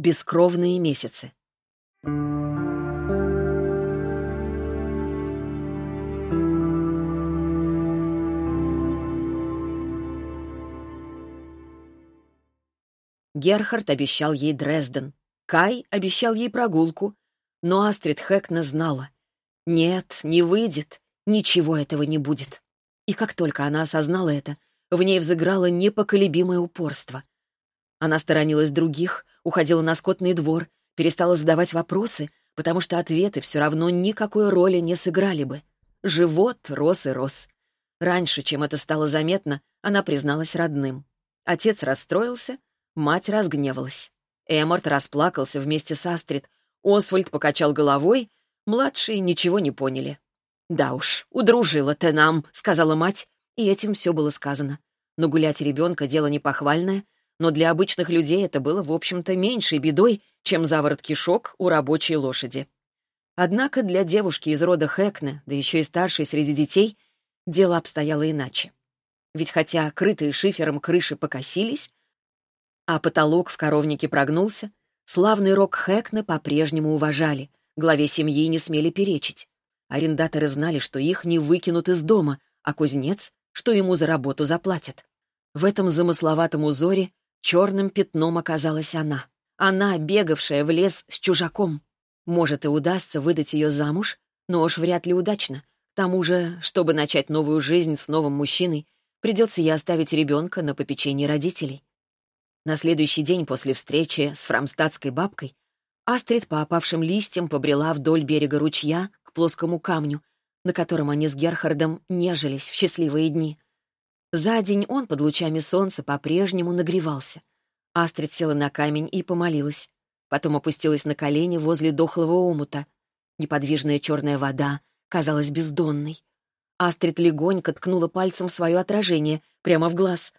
Бескровные месяцы. Герхард обещал ей Дрезден. Кай обещал ей прогулку. Но Астрид Хэкна знала. Нет, не выйдет. Ничего этого не будет. И как только она осознала это, в ней взыграло непоколебимое упорство. Она сторонилась других, уходила на скотный двор, перестала задавать вопросы, потому что ответы все равно никакой роли не сыграли бы. Живот рос и рос. Раньше, чем это стало заметно, она призналась родным. Отец расстроился, мать разгневалась. Эморт расплакался вместе с Астрид, Освальд покачал головой, младшие ничего не поняли. «Да уж, удружила ты нам», — сказала мать, и этим все было сказано. Но гулять ребенка — дело непохвальное, но для обычных людей это было, в общем-то, меньшей бедой, чем заворот кишок у рабочей лошади. Однако для девушки из рода Хэкне, да еще и старшей среди детей, дело обстояло иначе. Ведь хотя крытые шифером крыши покосились, а потолок в коровнике прогнулся, славный рок Хэкне по-прежнему уважали, главе семьи не смели перечить. Арендаторы знали, что их не выкинут из дома, а кузнец, что ему за работу заплатят. В этом замысловатом узоре черным пятном оказалась она. Она, бегавшая в лес с чужаком. Может, и удастся выдать ее замуж, но уж вряд ли удачно. К тому же, чтобы начать новую жизнь с новым мужчиной, придется ей оставить ребенка на попечении родителей. На следующий день после встречи с фрамстадской бабкой Астрид по опавшим листьям побрела вдоль берега ручья к плоскому камню, на котором они с Герхардом нежились в счастливые дни. За день он под лучами солнца по-прежнему нагревался. Астрид села на камень и помолилась. Потом опустилась на колени возле дохлого омута. Неподвижная черная вода казалась бездонной. Астрид легонько ткнула пальцем свое отражение прямо в глаз.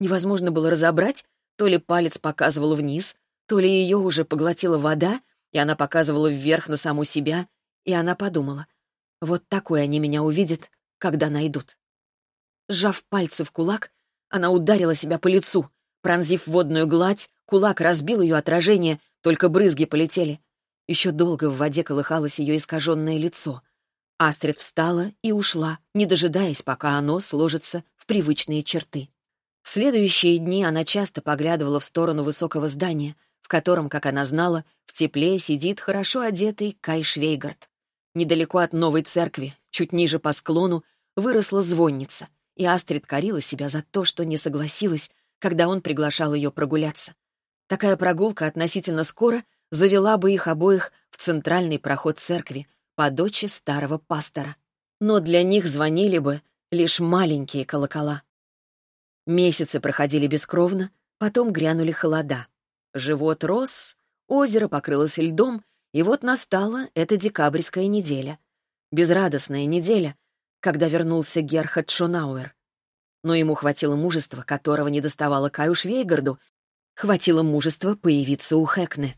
Невозможно было разобрать, то ли палец показывал вниз, то ли ее уже поглотила вода, и она показывала вверх на саму себя, и она подумала, вот такой они меня увидят, когда найдут. Сжав пальцы в кулак, она ударила себя по лицу. Пронзив водную гладь, кулак разбил ее отражение, только брызги полетели. Еще долго в воде колыхалось ее искаженное лицо. Астрид встала и ушла, не дожидаясь, пока оно сложится в привычные черты. В следующие дни она часто поглядывала в сторону высокого здания, в котором, как она знала, в тепле сидит хорошо одетый Кай Швейгард. Недалеко от новой церкви, чуть ниже по склону, выросла звонница, и Астрид корила себя за то, что не согласилась, когда он приглашал ее прогуляться. Такая прогулка относительно скоро завела бы их обоих в центральный проход церкви, по дочи старого пастора. Но для них звонили бы лишь маленькие колокола. Месяцы проходили бескровно, потом грянули холода. Живот рос, озеро покрылось льдом, и вот настала эта декабрьская неделя. Безрадостная неделя, когда вернулся Герхард Шонауэр. Но ему хватило мужества, которого не доставало Каю Швейгарду, хватило мужества появиться у Хэкне.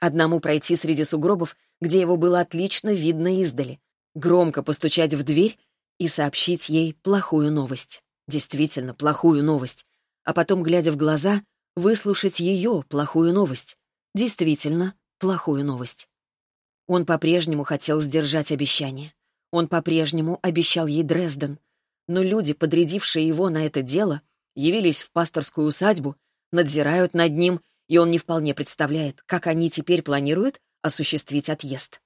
Одному пройти среди сугробов, где его было отлично видно издали, громко постучать в дверь и сообщить ей плохую новость. Действительно, плохую новость. А потом, глядя в глаза, выслушать ее плохую новость. Действительно, плохую новость. Он по-прежнему хотел сдержать обещание. Он по-прежнему обещал ей Дрезден. Но люди, подрядившие его на это дело, явились в пасторскую усадьбу, надзирают над ним, и он не вполне представляет, как они теперь планируют осуществить отъезд.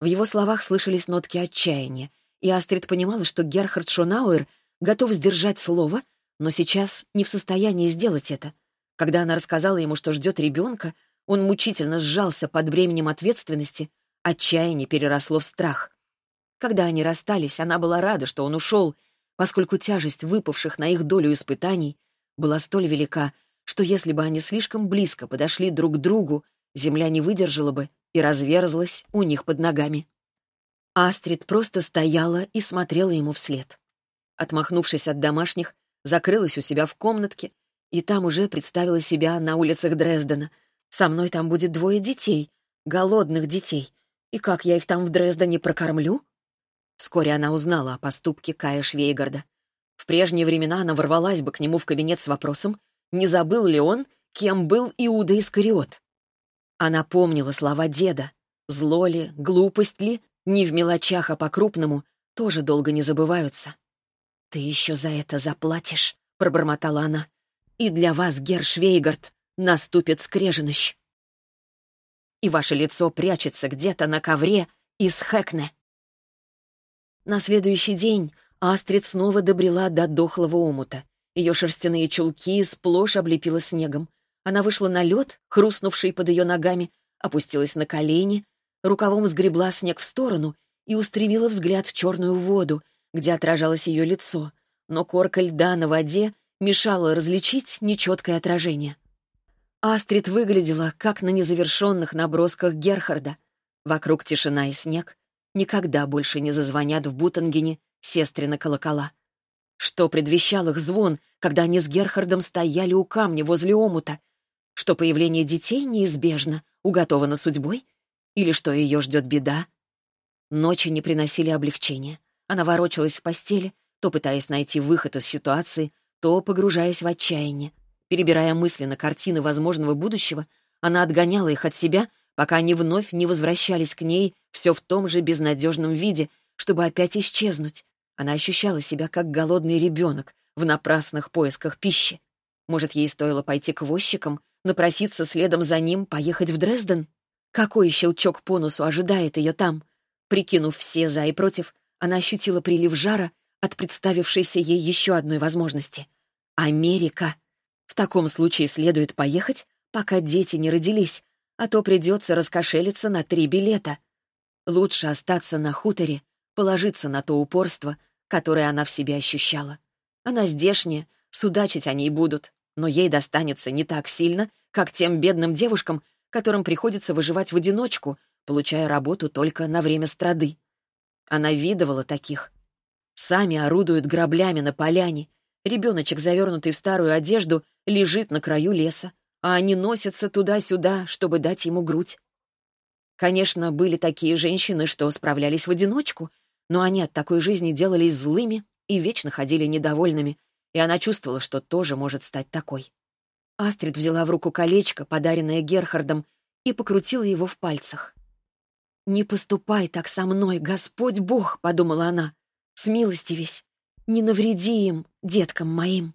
В его словах слышались нотки отчаяния, и Астрид понимала, что Герхард Шонауэр готов сдержать слово, но сейчас не в состоянии сделать это. Когда она рассказала ему, что ждет ребенка, он мучительно сжался под бременем ответственности, отчаяние переросло в страх. Когда они расстались, она была рада, что он ушел, поскольку тяжесть выпавших на их долю испытаний была столь велика, что если бы они слишком близко подошли друг к другу, земля не выдержала бы и разверзлась у них под ногами. Астрид просто стояла и смотрела ему вслед. Отмахнувшись от домашних, закрылась у себя в комнатке и там уже представила себя на улицах Дрездена. Со мной там будет двое детей, голодных детей. И как я их там в Дрездене прокормлю? Вскоре она узнала о поступке Кая Швейгарда. В прежние времена она ворвалась бы к нему в кабинет с вопросом, не забыл ли он, кем был Иуда Искариот. Она помнила слова деда. Зло ли, глупость ли, не в мелочах, а по-крупному, тоже долго не забываются. «Ты еще за это заплатишь», — пробормотала она. «И для вас, Герр Швейгард, наступит скреженыщ. И ваше лицо прячется где-то на ковре из Хэкне». На следующий день Астрид снова добрела до дохлого омута. Ее шерстяные чулки сплошь облепило снегом. Она вышла на лед, хрустнувший под ее ногами, опустилась на колени, рукавом сгребла снег в сторону и устремила взгляд в черную воду, где отражалось ее лицо, но корка льда на воде мешала различить нечеткое отражение. Астрид выглядела, как на незавершенных набросках Герхарда. Вокруг тишина и снег. Никогда больше не зазвонят в Бутангене сестрины колокола. Что предвещал их звон, когда они с Герхардом стояли у камня возле омута? Что появление детей неизбежно, уготовано судьбой? Или что ее ждет беда? Ночи не приносили облегчения. Она ворочалась в постели, то пытаясь найти выход из ситуации, то погружаясь в отчаяние. Перебирая мысленно картины возможного будущего, она отгоняла их от себя, пока они вновь не возвращались к ней все в том же безнадежном виде, чтобы опять исчезнуть. Она ощущала себя как голодный ребенок в напрасных поисках пищи. Может, ей стоило пойти к возчикам, напроситься следом за ним, поехать в Дрезден? Какой щелчок по носу ожидает ее там? Прикинув все «за» и «против», она ощутила прилив жара от представившейся ей еще одной возможности. Америка. В таком случае следует поехать, пока дети не родились, а то придется раскошелиться на три билета. Лучше остаться на хуторе, положиться на то упорство, которое она в себе ощущала. Она здешняя, судачить о ней будут, но ей достанется не так сильно, как тем бедным девушкам, которым приходится выживать в одиночку, получая работу только на время страды. Она видывала таких. Сами орудуют граблями на поляне. Ребеночек, завернутый в старую одежду, лежит на краю леса, а они носятся туда-сюда, чтобы дать ему грудь. Конечно, были такие женщины, что справлялись в одиночку, но они от такой жизни делались злыми и вечно ходили недовольными, и она чувствовала, что тоже может стать такой. Астрид взяла в руку колечко, подаренное Герхардом, и покрутила его в пальцах. «Не поступай так со мной, Господь Бог!» — подумала она. «Смилостивись! Не навреди им, деткам моим!»